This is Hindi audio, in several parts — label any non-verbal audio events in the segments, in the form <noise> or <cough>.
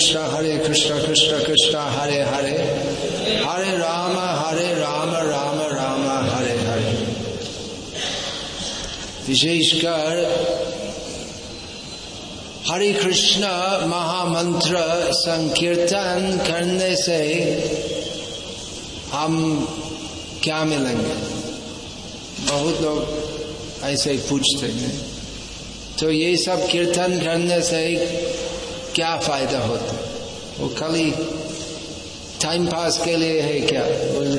कृष्णा हरे कृष्णा कृष्ण कृष्णा हरे हरे हरे राम हरे राम राम राम हरे हरे विशेषकर हरे कृष्ण महामंत्र संकीर्तन करने से हम क्या मिलेंगे बहुत लोग ऐसे पूछते हैं। तो ये सब कीर्तन करने से क्या फ़ायदा होता? वो खाली टाइम पास के लिए है क्या?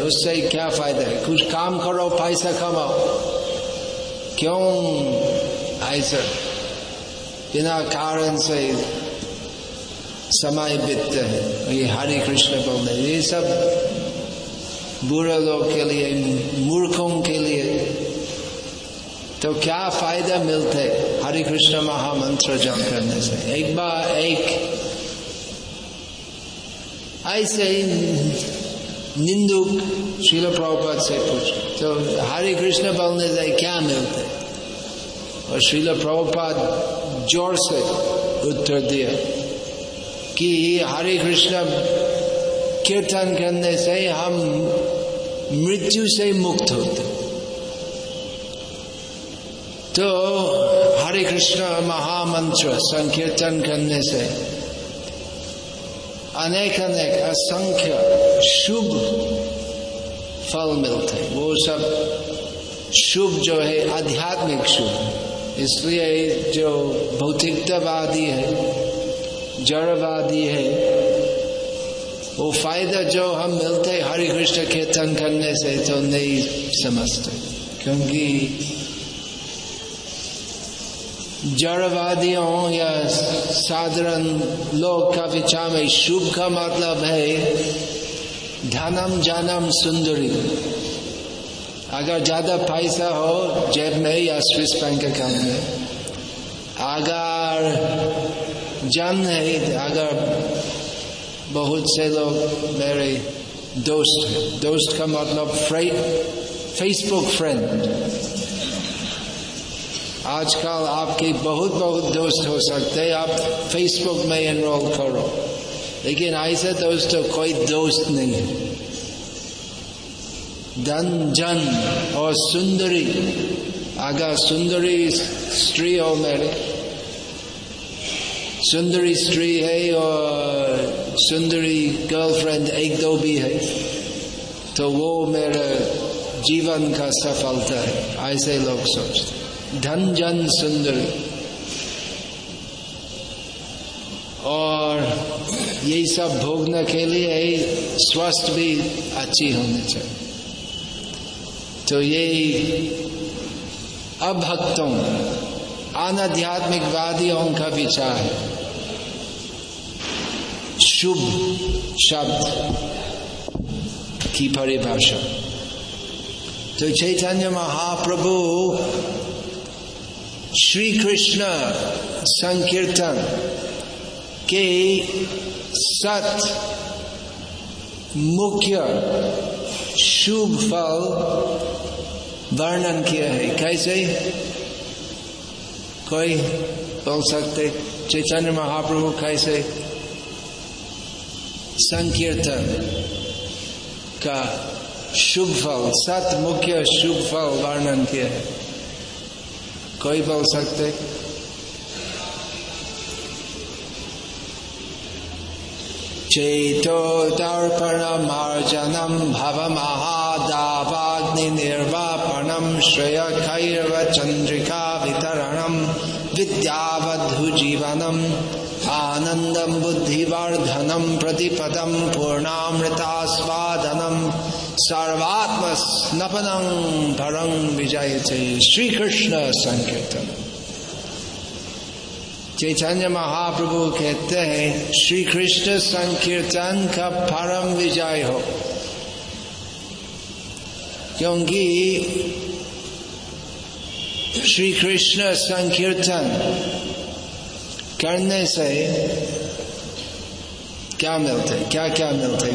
उससे क्या फ़ायदा है? कुछ काम करो, पैसा कमाओ। क्यों? ऐसा। बिना कारण से समय बीतते हैं। ये हरे कृष्ण बोलते ये सब बुरे लोग के लिए, मूर्खों के लिए तो क्या फ़ायदा मिलते हरे कृष्ण महामंत्र जप करने से। एक बार, एक ऐसे ही निंदुक शिल प्रभुपद से पूछ तो हरे कृष्ण बोलने से क्या मिलते? और शिल प्रभुपाद ज़ोर से उत्तर दिया कि हरे कृष्ण कीर्तन करने से हम मृत्यु से मुक्त होते। तो हरे कृष्ण महामंत्र संकीर्तन करने से अनेक अनेक असंख्य शुभ फल मिलते वो सब शुभ जो है, आध्यात्मिक शुभ। इसलिए जो भौतिकतावादी है, जड़वादी है, वो फ़ायदा जो हम मिलते हरे कृष्ण कीर्तन करने से तो नहीं समझते। क्योंकि जड़वादियों या साधारण लोग का विचार में शुभ का मतलब है धनम जानम सुंदरी। अगर ज़्यादा पैसा हो, जेब में या स्विस बैंक अकाउंट में। अगर जन है अगर बहुत से लोग मेरे दोस्त दोस्त का मतलब फेसबुक फ्रेंड आजकल आपके बहुत बहुत दोस्त हो सकते हैं। आप फेसबुक में एनरोल करो। लेकिन ऐसे दोस्त तो कोई दोस्त नहीं है। धन जन और सुंदरी। अगर सुंदरी स्त्री हो मेरे। सुंदरी स्त्री है और सुंदरी गर्लफ्रेंड एक दो भी है तो वो मेरा जीवन का सफलता है। ऐसे लोग सोचते धन जन सुंदर। और यही सब भोगने के लिए स्वस्थ भी अच्छी होनी चाहिए। तो ये अभक्तों अनाध्यात्मिकवादियों का विचार है। शुभ शब्द की परिभाषा। तो चैतन्य महाप्रभु श्री कृष्ण संकीर्तन के सत मुख्य शुभ फल वर्णन किया है कैसे कोई बोल सकते चैतन्य महाप्रभु कैसे संकीर्तन का शुभ फल सत मुख्य शुभ फल वर्णन किया है कोई बोल सकते। चेतो दर्पण मार्जनम भव महादावाग्नि निर्वापणम श्रेय खैर्व चंद्रिका वितरणम विद्यावधु जीवनम आनंदम बुद्धिवर्धनम प्रतिपदम पूर्णामृतास्वादनम सर्वात्म स्नपनं परं विजयते श्री कृष्ण संकीर्तन। चैतन्य महाप्रभु कहते हैं श्री कृष्ण संकीर्तन का परम विजय हो। क्योंकि श्री कृष्ण संकीर्तन करने से क्या मिलते क्या क्या मिलते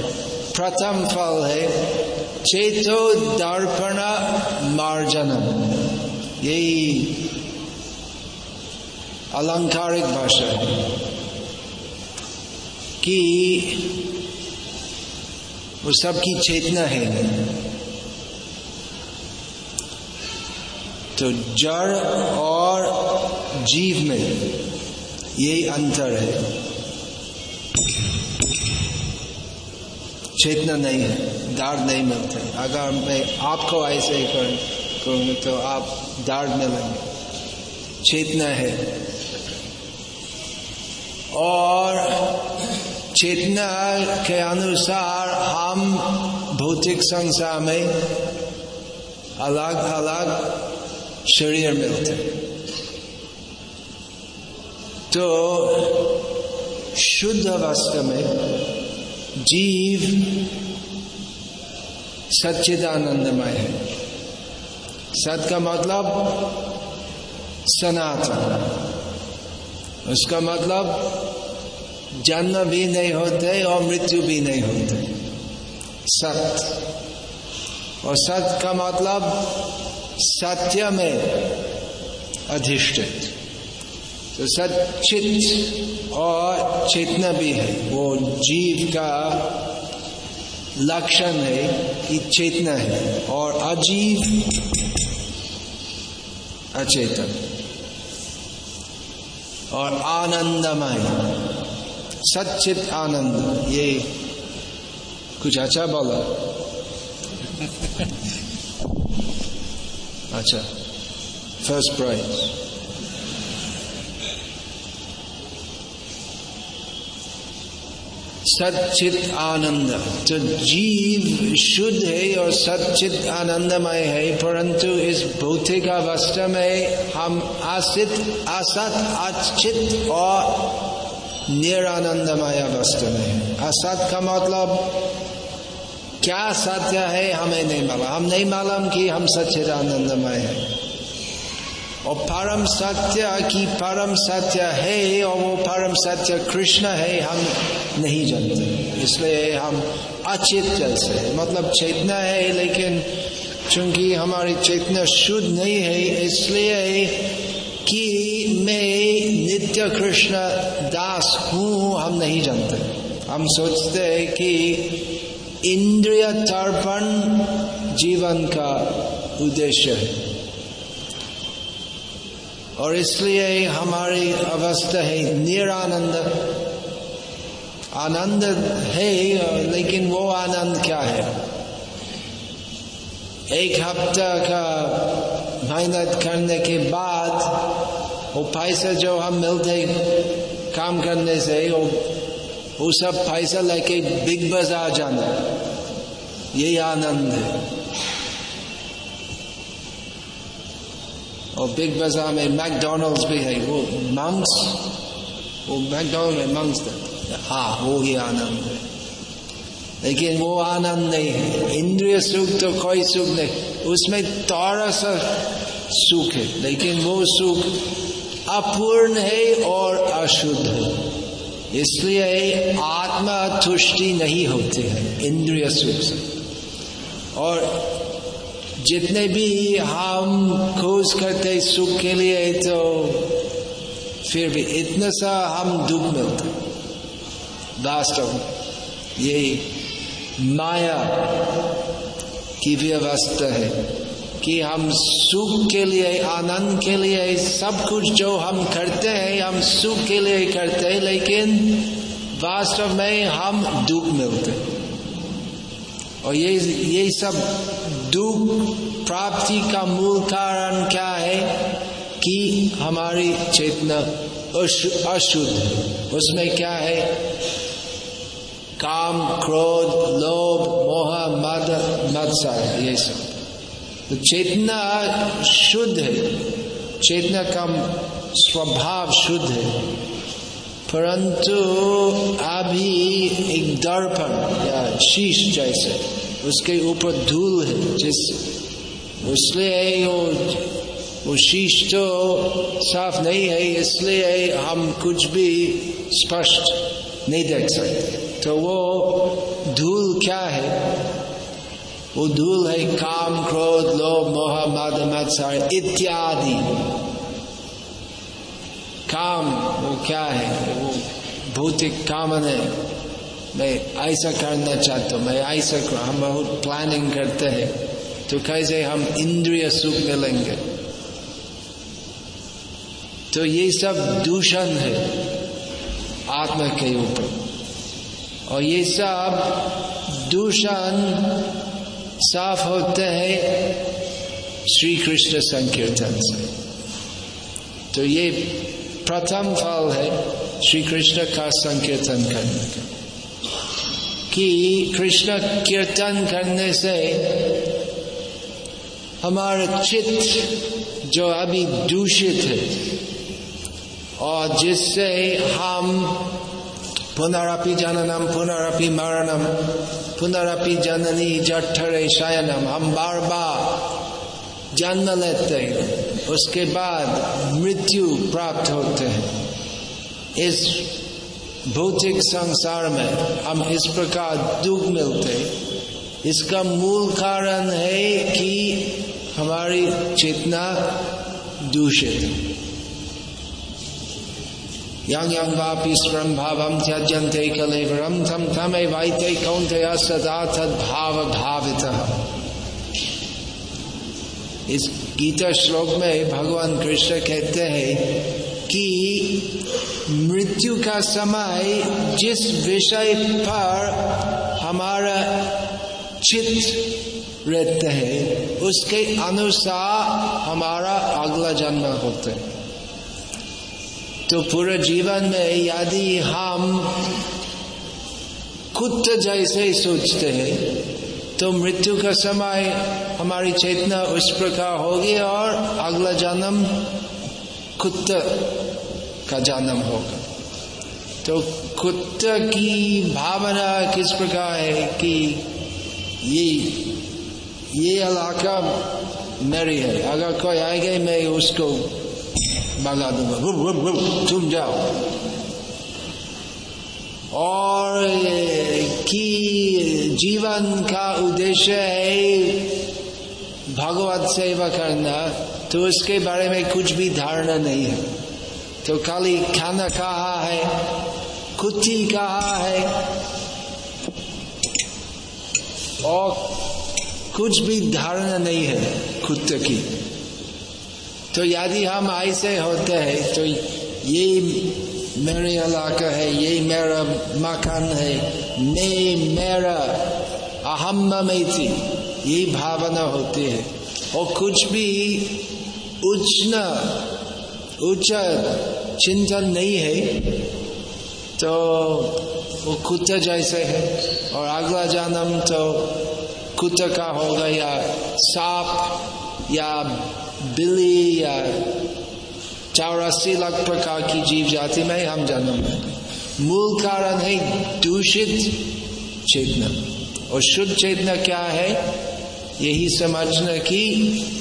प्रथम फल है चेतो दर्पण मार्जनम यही अलंकारिक भाषा है। कि वो सबकी चेतना है। तो जड़ और जीव में यही अंतर है। चेतना नहीं है दार्द नहीं मिलते। अगर मैं आपको ऐसे ही कर करूँगा तो आप दार्द मिलेंगे चेतना है। और चेतना के अनुसार हम भौतिक संसार में अलग अलग शरीर मिलते तो शुद्ध अवस्था में जीव सच्चिदानंदमय है। सत का मतलब सनातन। उसका मतलब जन्म भी नहीं होते और मृत्यु भी नहीं होते। सत। और सत का मतलब सत्य में अधिष्ठित। तो सचित और चेतना भी है। वो जीव का लक्षण है कि चेतना है और अजीव अचेतन और आनंदमय। सचित आनंद, ये कुछ अच्छा बोला। <laughs> अच्छा फ़र्स्ट प्राइज सचित आनंद। तो जीव शुद्ध है और सचित आनंदमय है, परंतु इस भौतिक अवस्था में हम आसित असत अचित और निरानंदमय अवस्था में असत का मतलब क्या सत्य है, हमें नहीं मालूम। हम नहीं मालूम कि हम सचित आनंदमय है। और परम सत्य की परम सत्य है और वो परम सत्य कृष्ण है, हम नहीं जानते। इसलिए हम अचित जैसे मतलब चेतना है, लेकिन चूँकि हमारी चेतना शुद्ध नहीं है, इसलिए कि मैं नित्य कृष्ण दास हूँ, हम नहीं जानते। हम सोचते हैं कि इंद्रिय तर्पण जीवन का उद्देश्य है। और इसलिए हमारी अवस्था है निरानंद। आनंद है, लेकिन वो आनंद क्या है? एक हफ़्ता का मेहनत करने के बाद वो पैसा जो हम मिलते काम करने से, वो वो सब पैसा लेके बिग बाज़ार जाना। यही आनंद है। और बिग बाज़ार में मैकडोनल्ड्स भी है, वो मंग्स वो मैकडोनल्ड में मंग्स हाँ वो ही आनंद है। लेकिन वो आनंद नहीं है। इंद्रिय सुख तो कोई सुख नहीं। उसमें थोड़ा सा सुख है, लेकिन वो सुख अपूर्ण है और अशुद्ध है। इसलिए आत्मा तुष्टि नहीं होती है, इंद्रिय सुख से। और जितने भी हम खोज करते सुख के लिए तो फिर भी इतना सा हम दुख मिलते वास्तव यही माया की व्यवस्था है कि हम सुख के लिए, आनंद के लिए सब कुछ जो हम करते हैं, हम सुख के लिए करते हैं, लेकिन वास्तव में हम दुख मिलते और ये ये सब दुख प्राप्ति का मूल कारण क्या है कि हमारी चेतना अशुद्ध उसमें क्या है? काम, क्रोध, लोभ, मोह, मद मत्सर ये सब। तो चेतना शुद्ध है। चेतना का स्वभाव शुद्ध है। परंतु अभी एक दर्पण या शीश जैसे उसके ऊपर धूल है, जिस इसलिए वो शीश तो साफ़ नहीं है, इसलिए हम कुछ भी स्पष्ट नहीं देख सकते। तो वो धूल क्या है? वो धूल है काम, क्रोध, लोभ, मोह मद मत्सर इत्यादि। काम वो क्या है? वो भौतिक कामना मैं ऐसा करना चाहता हूँ, मैं ऐसा कर हम बहुत प्लानिंग करते हैं। तो कैसे हम इंद्रिय सुख मिलेंगे? तो ये सब दूषण है आत्मा के ऊपर। और ये सब दूषण साफ़ होते हैं श्री कृष्ण संकीर्तन से। तो ये प्रथम फल है श्री कृष्ण का संकीर्तन करने का कि कृष्ण कीर्तन करने से हमारा चित्त जो अभी दूषित है और जिससे हम पुनरअपि जननम, पुनरअपि मरणम, पुनरअपि जननी जठरे शयनम, हम बार बार जन्म लेते हैं, उसके बाद मृत्यु प्राप्त होते हैं। इस भौतिक संसार में हम इस प्रकार दुख मिलते इसका मूल कारण है कि हमारी चेतना दूषित है। yang yang vapi स्वरम भावम त्यजंते कलेवरम थम थमे वाइते कौंते सदा तद भाव भावित। इस गीता श्लोक में भगवान कृष्ण कहते हैं कि मृत्यु का समय जिस विषय पर हमारा चित्त रहते हैं, उसके अनुसार हमारा अगला जन्म होता है। तो पूरे जीवन में यदि हम कुत्ते जैसे ही सोचते हैं तो मृत्यु का समय हमारी चेतना उस प्रकार होगी और अगला जन्म कुत्ते का जन्म होगा। तो कुत्ते की भावना किस प्रकार है कि ये ये इलाका मेरी है। अगर कोई आएगा, मैं उसको भगा दूँगा। रुब रुब रुब तुम जाओ। और कि जीवन का उद्देश्य है भगवत सेवा करना तो उसके बारे में कुछ भी धारणा नहीं है। तो खाली खाना कहा है, कुत्ती कहा है, और कुछ भी धारणा नहीं है कुत्ते की। तो यदि हम ऐसे होते हैं तो ये मेरे इलाका है, ये मेरा मकान है मैं मेरा अहम में थी, ये भावना होती है। और कुछ भी उच्च न चिंतन नहीं है तो वो कुत्ता जैसे है, और अगला जन्म तो कुत्ता का होगा या सांप, या बिल्ली, या चौरासी लाख प्रकार की जीव जाति में हम जन्म मूल कारण है दूषित चेतना। और शुद्ध चेतना क्या है? यही समझना कि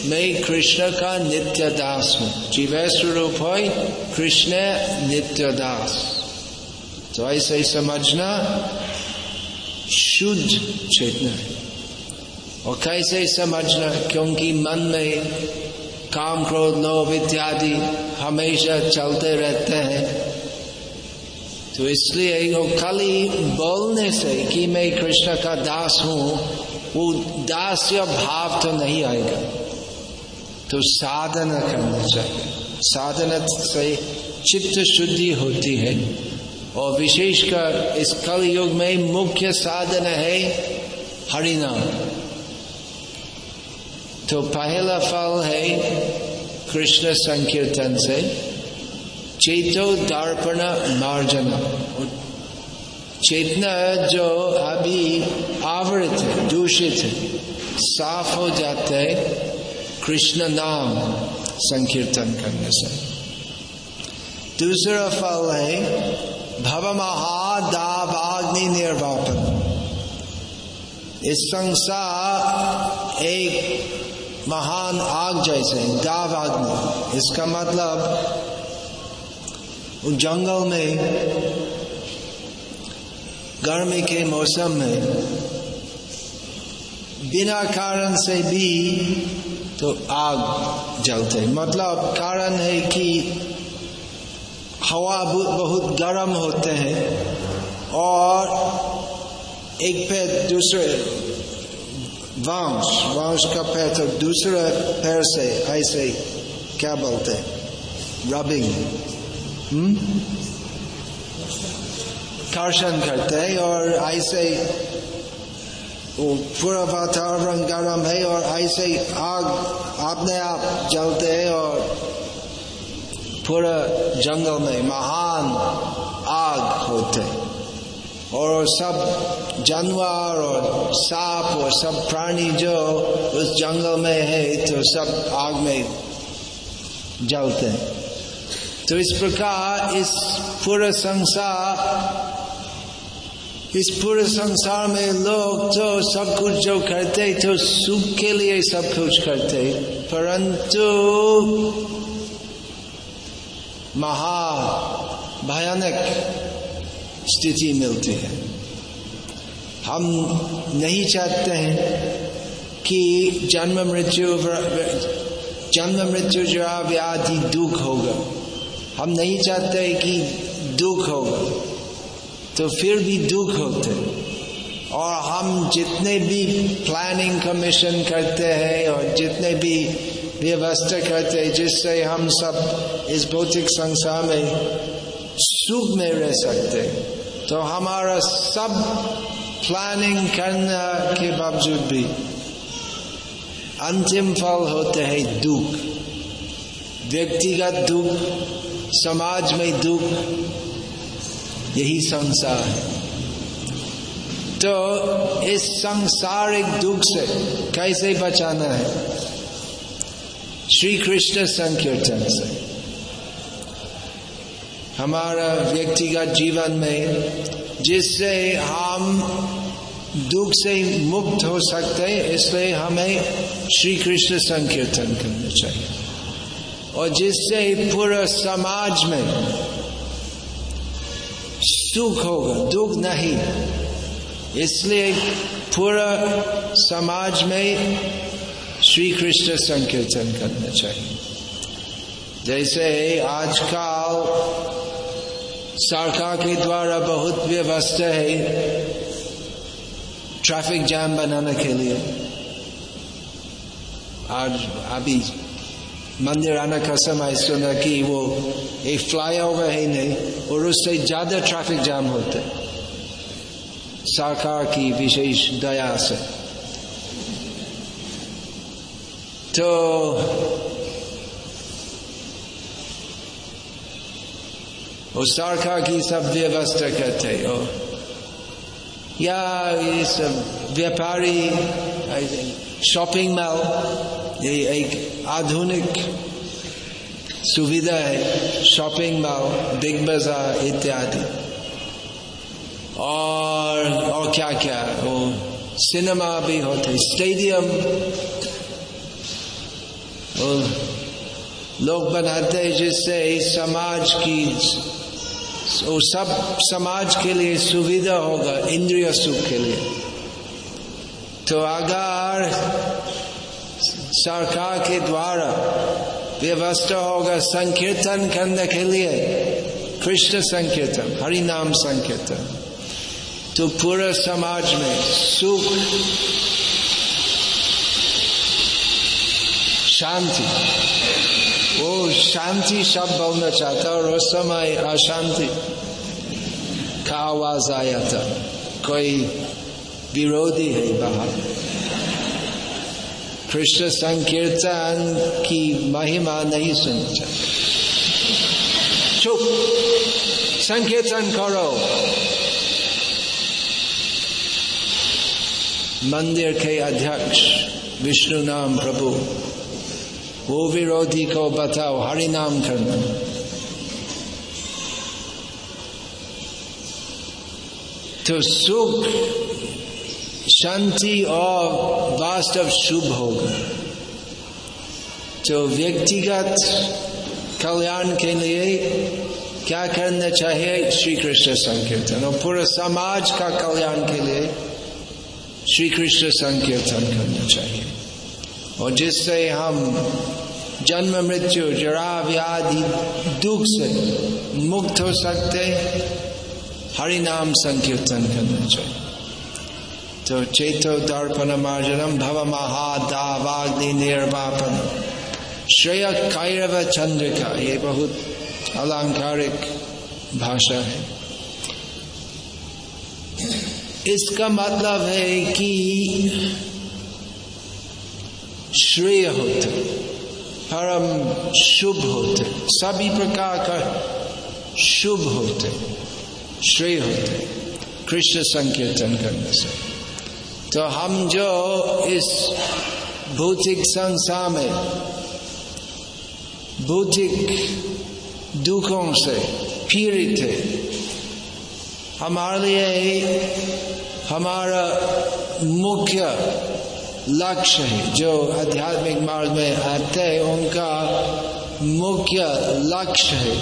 मैं कृष्ण का नित्य दास हूँ। जीव स्वरूप हो, कृष्ण नित्य दास तो ऐसे समझना शुद्ध चेतना है। और कैसे समझना, क्योंकि मन में काम क्रोध, लोभ इत्यादि हमेशा चलते रहते हैं। तो इसलिए वो खाली बोलने से कि मैं कृष्ण का दास हूँ वो दास्य भाव तो नहीं आएगा। तो साधना करना चाहिए। साधना से चित्त शुद्धि होती है। और विशेषकर इस कल युग में मुख्य साधन है हरिनाम। तो पहला फल है कृष्ण संकीर्तन से चेतो दर्पण मार्जन चेतना जो अभी आवृत है, दूषित है, साफ़ हो जाते है कृष्ण नाम संकीर्तन करने से। दूसरा फल है भव महादावाग्नि निर्वापन। इस संसार एक महान आग जैसे दाव आग्नि इसका मतलब जंगल में गर्मी के मौसम में, बिना कारण से भी तो आग जलते मतलब कारण है कि हवा बहुत गर्म होते हैं और एक पैर दूसरे वांश वांश का पैर तो दूसरे पैर से ऐसे क्या बोलते हैं? रबिंग कर्षण करते हैं और ऐसे वो पूरा वातावरण गर्म है और ऐसे आग अपने आप जलते हैं और पूरा जंगल में महान आग होते और सब जानवर और सांप और सब प्राणी जो उस जंगल में है तो सब आग में जलते हैं तो इस प्रकार इस पूरा संसार इस पूरे संसार में लोग तो सब कुछ जो करते तो सुख के लिए सब कुछ करते परंतु महा भयानक स्थिति मिलती है। हम नहीं चाहते हैं कि जन्म मृत्यु जन्म मृत्यु जो व्याधि दुख होगा। हम नहीं चाहते कि दुख होगा। तो फिर भी दुख होते और हम जितने भी प्लानिंग कमीशन करते हैं और जितने भी व्यवस्था करते हैं, जिससे हम सब इस भौतिक संसार में सुख में रह सकते तो हमारा सब प्लानिंग करने के बावजूद भी अंतिम फल होते हैं दुख। व्यक्तिगत दुख, समाज में दुख यही संसार है। तो इस सांसारिक दुख से कैसे बचाना है? श्री कृष्ण संकीर्तन से। हमारा व्यक्तिगत जीवन में जिससे हम दुख से मुक्त हो सकते हैं, इसलिए हमें श्री कृष्ण संकीर्तन करना चाहिए। और जिससे पूरा समाज में सुख होगा, दुख नहीं। इसलिए पूरा समाज में श्री कृष्ण संकीर्तन करना चाहिए। जैसे आजकल सरकार के द्वारा बहुत व्यवस्था है ट्रैफ़िक जाम बनाने के लिए। आज अभी मंदिर आने का समय सुना कि वो एक फ्लाई ओवर है नहीं और उससे ज़्यादा ट्रैफ़िक जाम होते सरकार की विशेष दया से तो वो सरकार की सब व्यवस्था करते हो या ये सब व्यापारी शॉपिंग मॉल ये एक आधुनिक सुविधा है शॉपिंग मॉल बिग बाज़ार इत्यादि। और और क्या क्या? वो सिनेमा भी होते स्टेडियम लोग बनाते हैं जिससे समाज की, वो सब समाज के लिए सुविधा होगा, इंद्रिय सुख के लिए। तो अगर सरकार के द्वारा व्यवस्था होगा संकीर्तन करने के लिए। कृष्ण संकीर्तन हरि नाम संकीर्तन तो पूरा समाज में सुख, शांति, वो शांति शब्द बोलना चाहता और उस समय अशांति का आवाज़ आया था। कोई विरोधी है बाहर। कृष्ण संकीर्तन की महिमा नहीं सुन चुप। संकीर्तन करो। मंदिर के अध्यक्ष, विष्णु नाम प्रभु, वो विरोधी को बताओ, हरि नाम करना। तो सुख शांति और वास्तव शुभ होगा तो व्यक्तिगत कल्याण के लिए क्या करना चाहिए? श्री कृष्ण संकीर्तन और पूरे समाज का कल्याण के लिए श्री कृष्ण संकीर्तन करना चाहिए। और जिससे हम जन्म, मृत्यु जरा व्याधि दुख से मुक्त हो सकते हरि नाम संकीर्तन करना चाहिए। तो चेतो दर्पण मार्जनम भव महादावाग्नि निर्वापन श्रेय कैरव चंद्र का ये बहुत अलंकारिक भाषा है। इसका मतलब है कि श्रेय होते, परम शुभ होते, सभी प्रकार का शुभ होते, श्रेय होते, कृष्ण संकीर्तन करने से। तो हम जो इस भौतिक संसार में भौतिक दुखों से पीड़ित है, हमारे लिए हमारा मुख्य लक्ष्य है। जो आध्यात्मिक मार्ग में आते हैं, उनका मुख्य लक्ष्य है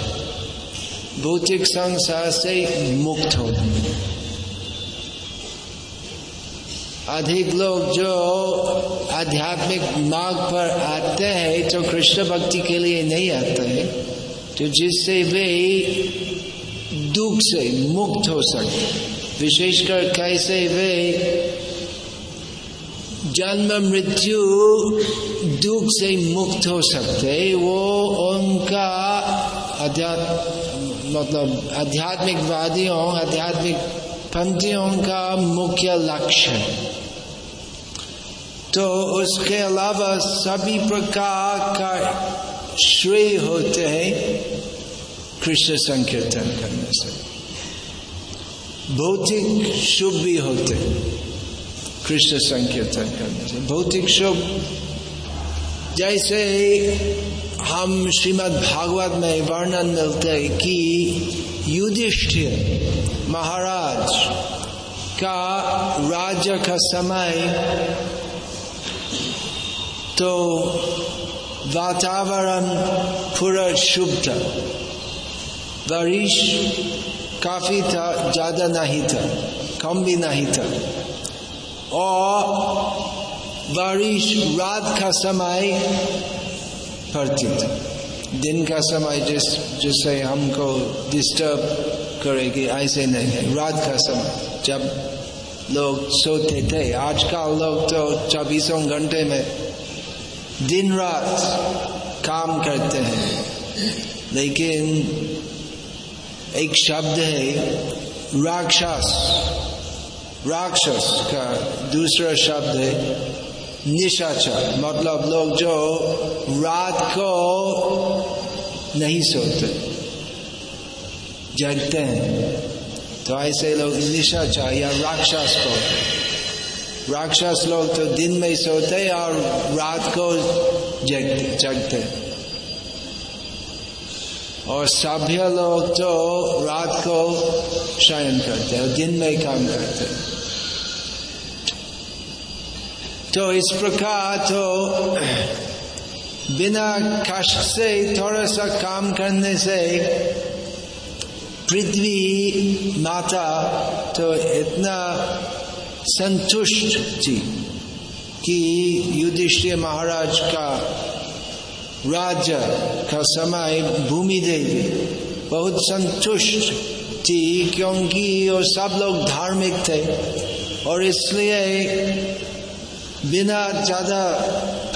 भौतिक संसार से मुक्त हो अधिक लोग जो आध्यात्मिक मार्ग पर आते हैं तो कृष्ण भक्ति के लिए नहीं आते हैं तो जिससे वे दुख से मुक्त हो सके। विशेषकर कैसे वे जन्म, मृत्यु, दुख से मुक्त हो सकते वो उनका मतलब आध्यात्मिकवादियों, आध्यात्मिक पंथियों का मुख्य लक्ष्य है। तो उसके अलावा सभी प्रकार का श्रेय होते हैं कृष्ण संकीर्तन करने से। भौतिक शुभ भी होते हैं कृष्ण संकीर्तन करने से। भौतिक शुभ, जैसे हम श्रीमद् भागवत में वर्णन मिलते है कि युधिष्ठिर महाराज का राज्य का समय तो वातावरण पूरा शुभ था बारिश काफ़ी था, ज़्यादा नहीं था, कम भी नहीं था। और बारिश रात का समय पड़ती थी। दिन का समय जिस, जिससे हमको डिस्टर्ब करेगी, ऐसे नहीं है। रात का समय, जब लोग सोते थे। आजकल लोग तो चौबीसों घंटे में दिन रात काम करते हैं। लेकिन एक शब्द है, राक्षस। राक्षस का दूसरा शब्द है, निशाचर। मतलब लोग जो रात को नहीं सोते, जगते हैं। तो ऐसे लोग निशाचर या राक्षस को राक्षस लोग तो दिन में ही सोते और रात को जगते और सभ्य लोग तो रात को शयन करते और दिन में ही काम करते तो इस प्रकार तो बिना कष्ट से, थोड़ा सा काम करने से पृथ्वी माता तो इतना संतुष्ट थी कि युधिष्ठिर महाराज का राज्य का समय भूमि देवी बहुत संतुष्ट थी क्योंकि वो सब लोग धार्मिक थे और इसलिए बिना ज़्यादा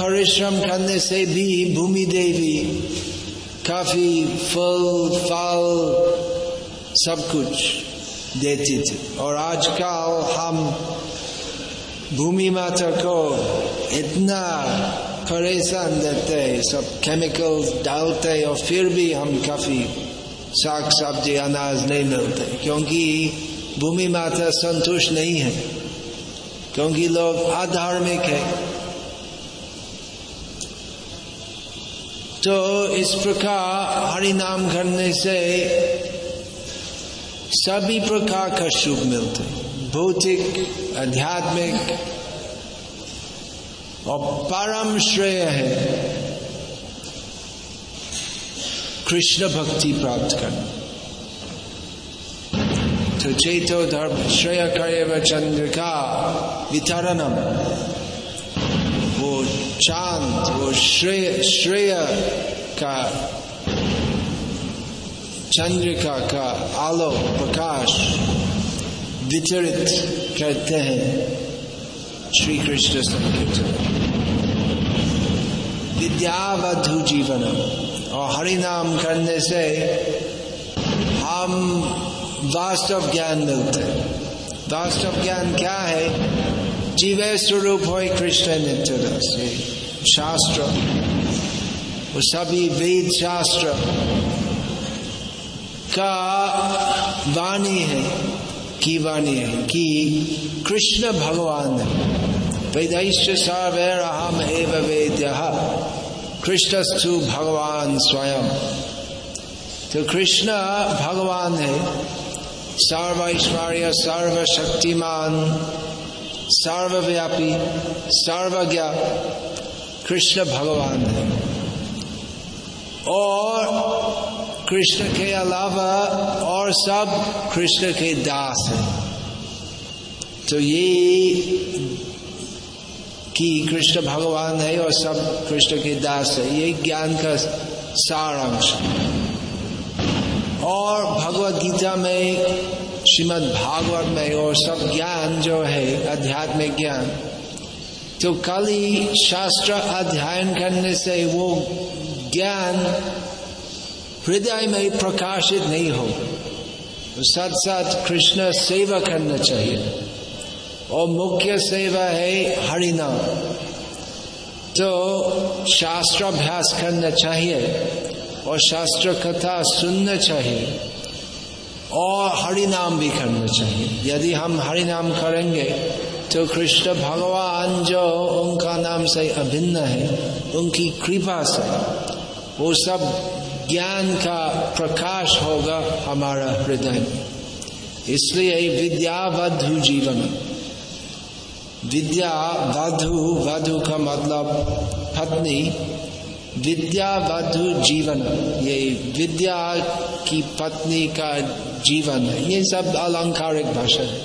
परिश्रम करने से भी भूमि देवी काफ़ी फल फल, सब कुछ देती थी। और आजकल हम भूमि माता को इतना परेशान देते सब केमिकल डालते और फिर भी हम काफ़ी साग सब्ज़ी अनाज नहीं मिलते क्योंकि भूमि माता संतुष्ट नहीं है। क्योंकि लोग अधार्मिक है। तो इस प्रकार हरि नाम करने से सभी प्रकार का शुभ मिलते भौतिक आध्यात्मिक और परम श्रेय है कृष्ण भक्ति प्राप्त करना। तो चेतो धर्म श्रेय करे चंद्रिका वितरणम। वो चाँद वो श्रेय श्रेय का चंद्रिका का आलो, प्रकाश वितरित करते हैं। श्री कृष्ण संकीर्तन विद्यावधु जीवन और हरि नाम करने से हम वास्तव ज्ञान मिलते हैं। वास्तव ज्ञान क्या है? जीवे स्वरूप हो कृष्ण नित्य से। शास्त्र। वो सभी वेद शास्त्र का वाणी है। की वाणी है कि कृष्ण भगवान। सर्वैर अहम एव वेद्य। कृष्णस्तु भगवान स्वयं। तो कृष्ण भगवान है। सर्व ऐश्वर्य सर्वशक्तिमान, सर्वव्यापी, सर्वज्ञ कृष्ण भगवान है। और कृष्ण के अलावा और सब कृष्ण के दास हैं। तो ये कि कृष्ण भगवान है और सब कृष्ण के दास है, ये ज्ञान का सारांश और भगवत गीता में, श्रीमद् भागवत में और सब ज्ञान जो है, आध्यात्मिक ज्ञान तो कल ही शास्त्र अध्ययन करने से वो ज्ञान हृदय में प्रकाशित नहीं हो तो साथ साथ कृष्ण सेवा करना चाहिए। और मुख्य सेवा है हरिनाम। तो शास्त्र अभ्यास करना चाहिए और शास्त्र कथा सुनना चाहिए और हरिनाम भी करना चाहिए। यदि हम हरिनाम करेंगे तो कृष्ण भगवान जो उनका नाम से अभिन्न है, उनकी कृपा से वो सब ज्ञान का प्रकाश होगा हमारा हृदय। इसलिए विद्या वधु जीवन। विद्या वधु वधु का मतलब पत्नी। विद्या वधु जीवन। ये विद्या की पत्नी का जीवन। है ये सब अलंकारिक भाषा है।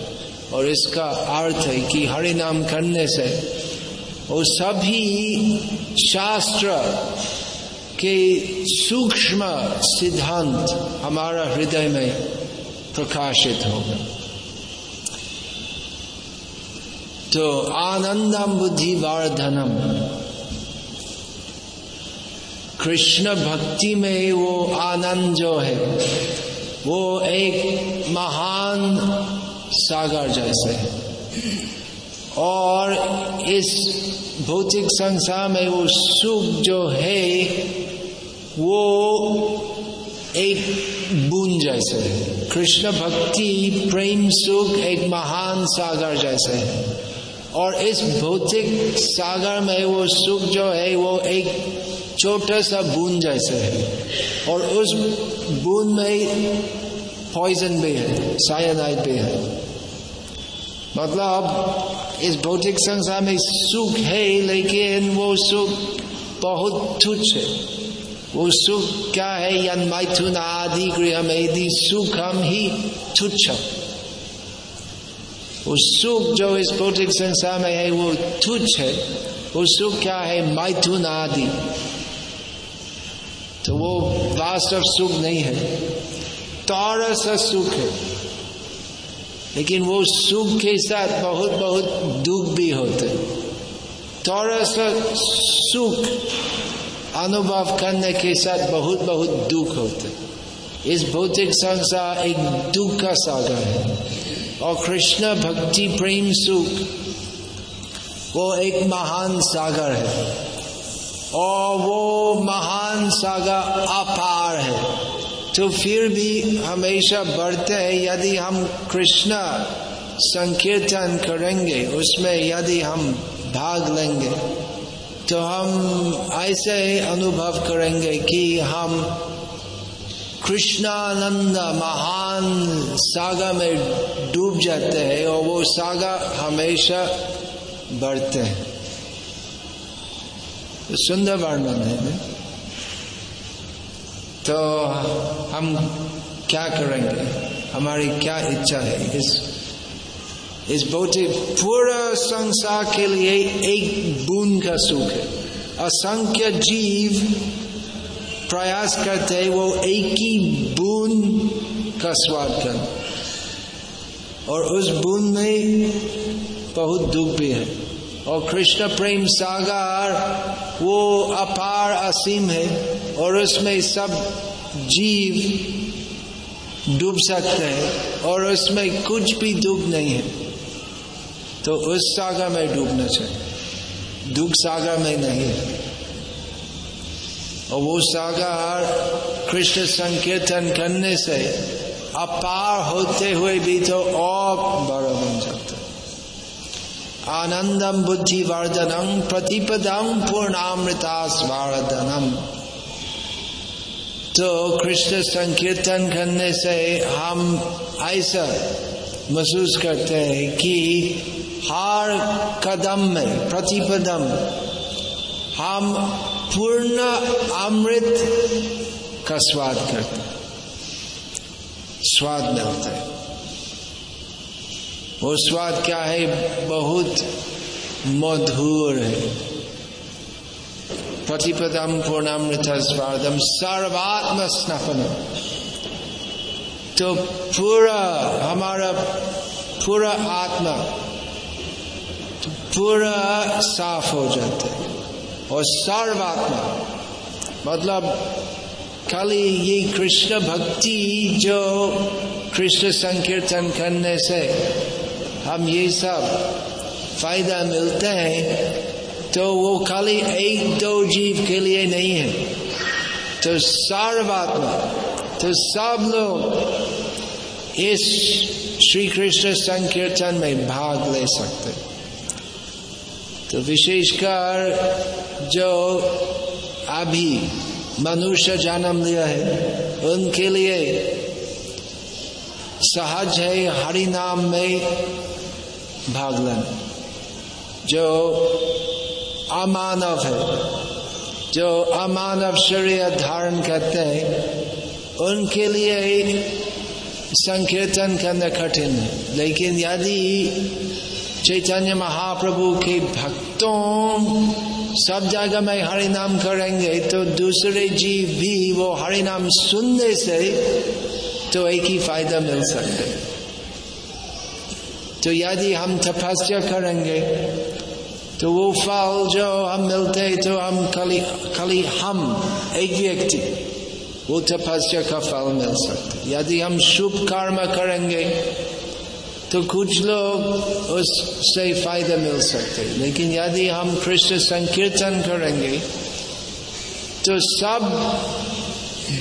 और इसका अर्थ है कि हरि नाम करने से वो सभी शास्त्र के सूक्ष्म सिद्धांत हमारा हृदय में प्रकाशित होगा तो आनंदम बुद्धि वर्धनम। कृष्ण भक्ति में वो आनंद जो है, वो एक महान सागर जैसे है। और इस भौतिक संसार में वो सुख जो है वो एक बूंद जैसे है। कृष्ण भक्ति, प्रेम, सुख, एक महान सागर जैसे है। और इस भौतिक सागर में वो सुख जो है, वो एक छोटा सा बूंद जैसे है। और उस बूंद में पॉइजन भी है साइनाइड भी है। मतलब इस भौतिक संसार में सुख है, लेकिन वो सुख बहुत तुच्छ है। वो सुख क्या है? यन मैथुन आदि गृह में सुखम ही तुच्छ वो सुख जो इस भौतिक संसार में है, वो तुच्छ है। वो सुख क्या है? मैथुन आदि। तो वो वास्तव सुख नहीं है। तारा सा सुख है। लेकिन वो सुख के साथ बहुत बहुत दुख भी होते थोड़ा सा सुख अनुभव करने के साथ बहुत बहुत दुख होते इस भौतिक संसार एक दुख का सागर है। और कृष्ण भक्ति प्रेम सुख, वो एक महान सागर है। और वो महान सागर अपार है। तो फिर भी हमेशा बढ़ते हैं। यदि हम कृष्ण संकीर्तन करेंगे, उसमें यदि हम भाग लेंगे तो हम ऐसे अनुभव करेंगे कि हम कृष्णानंद महान सागा में डूब जाते हैं और वो सागा हमेशा बढ़ते हैं। सुंदर वर्णन है तो हम क्या करेंगे? हमारी क्या इच्छा है इस इस भौतिक पूरा संसार के लिए एक बूंद का सुख है। असंख्य जीव प्रयास करते हैं वो एक ही बूंद का स्वाद कर। और उस बूंद में बहुत दुख भी है। और कृष्ण प्रेम सागर वो अपार असीम है और उसमें सब जीव डूब सकते हैं और उसमें कुछ भी दुख नहीं है। तो उस सागर में डूबना चाहिए। दुख सागर में नहीं और वो सागर कृष्ण संकीर्तन करने से अपार होते हुए भी तो और बड़ा बन जाता आनंदम बुद्धि वर्धनम प्रतिपदम पूर्णामृता स्वारधनम तो कृष्ण संकीर्तन करने से हम ऐसा महसूस करते हैं कि हर कदम में, प्रतिपदम। हम पूर्ण अमृत का स्वाद करते स्वाद मिलता है। वो स्वाद क्या है? बहुत मधुर है। प्रतिपदम, पूर्णामृत, स्वादम सर्वात्म स्नपन तो पूरा, हमारा पूरा आत्मा पूरा साफ़ हो जाता है। और सर्वात्मा मतलब खाली ये कृष्ण भक्ति जो कृष्ण संकीर्तन करने से हम ये सब फ़ायदा मिलते हैं तो वो खाली एक दो जीव के लिए नहीं है। तो सर्वात्मा तो सब लोग इस श्री कृष्ण संकीर्तन में भाग ले सकते तो विशेषकर जो अभी मनुष्य जन्म लिया है, उनके लिए सहज है हरि नाम में भाग लेना जो अमानव है, जो अमानव शरीर धारण करते हैं, उनके लिए संकीर्तन करना कठिन है। लेकिन यदि चैतन्य महाप्रभु के भक्तों, सब जगह में हरि नाम करेंगे तो दूसरे जीव भी वो हरि नाम सुनने से तो एक ही फ़ायदा मिल सकते तो यदि हम तपस्या करेंगे तो वो फल जो हम मिलते तो हम खाली खाली हम, एक व्यक्ति, वो तपस्या का फल मिल सकते यदि हम शुभ कर्म करेंगे तो कुछ लोग उससे फ़ायदा मिल सकते लेकिन यदि हम कृष्ण संकीर्तन करेंगे तो सब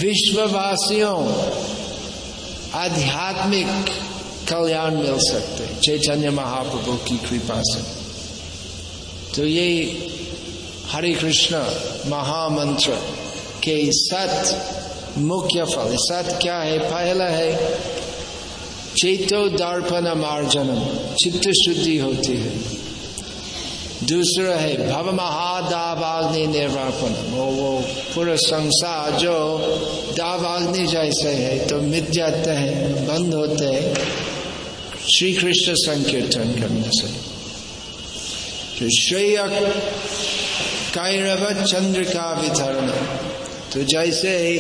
विश्ववासियों, आध्यात्मिक कल्याण मिल सकते चैतन्य महाप्रभु की कृपा से। तो ये हरे कृष्ण महामंत्र के सत मुख्य फल। सत क्या है? पहला है चेतो दर्पण मार्जनम, चित्त शुद्धि होती है। दूसरा है, भव महादावाग्नि निर्वापन। वो वो पूरा संसार जो दावाग्नि जैसे है तो मिट जाते हैं, बंद होते हैं। श्री कृष्ण संकीर्तन करने से। तो श्रेय कैरव चंद्र का वितरण। तो जैसे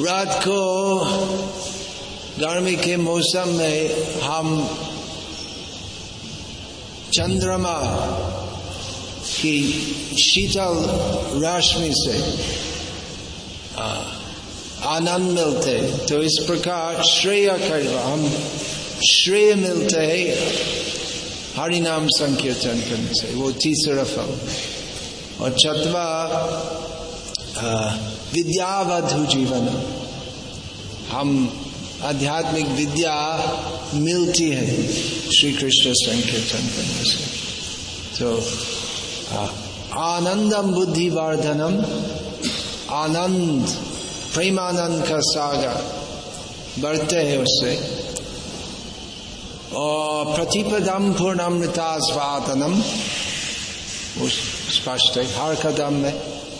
रात को गर्मी के मौसम में हम चंद्रमा की शीतल रश्मि से आनंद मिलते तो इस प्रकार श्रेय कर हम श्रेय मिलते है हरिनाम संकीर्तन करने से। वो तीसरा फल। और चतवा विद्यावधु जीवन। हम आध्यात्मिक विद्या मिलती है श्री कृष्ण संकीर्तन करने से। तो आनंदम बुद्धि वर्धनम आनंद, प्रेमानंद का सागर बढ़ते हैं उससे। और प्रतिपदम पूर्णमृता स्वादनम स्पष्ट है, हर कदम में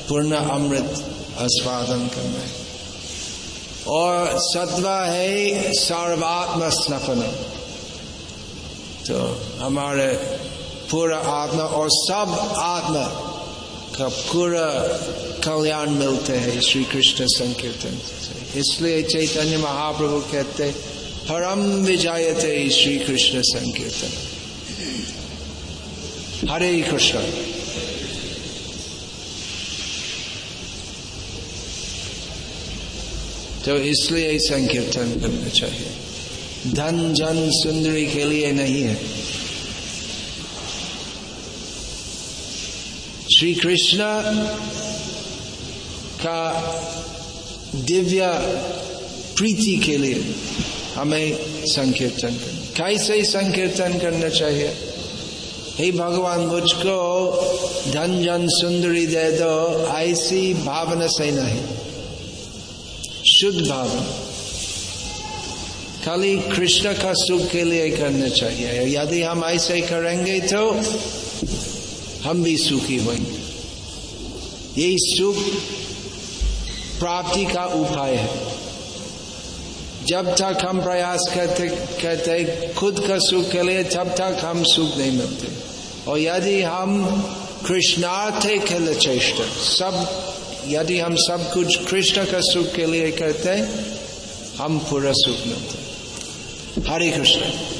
पूर्ण अमृत आस्वादन करना है। और सत्वा है सर्वात्म स्नपन तो हमारे पूरा आत्मा और सब आत्मा का पूरा कल्याण मिलते हैं श्री कृष्ण संकीर्तन से। इसलिए चैतन्य महाप्रभु कहते, परम विजयते श्री कृष्ण संकीर्तन। हरे कृष्ण। तो इसलिए संकीर्तन करना चाहिए। धन, जन, सुंदरी के लिए नहीं है। श्री कृष्ण का दिव्य प्रीति के लिए हमें संकीर्तन करना। कैसे संकीर्तन करना चाहिए? हे भगवान, मुझको धन, जन, सुंदरी दे दो, ऐसी भावना से नहीं। शुद्ध भाव खाली कृष्ण का सुख के लिए करना चाहिए। यदि हम ऐसे करेंगे तो हम भी सुखी होंगे। यही सुख प्राप्ति का उपाय है। जब तक हम प्रयास करते करते खुद का सुख के लिए, तब तक हम सुख नहीं मिलते। और यदि हम कृष्णार्थ के लिए चेष्टा, सब यदि हम सब कुछ कृष्ण का सुख के लिए करते हम पूरा सुख मिलते हरे कृष्ण।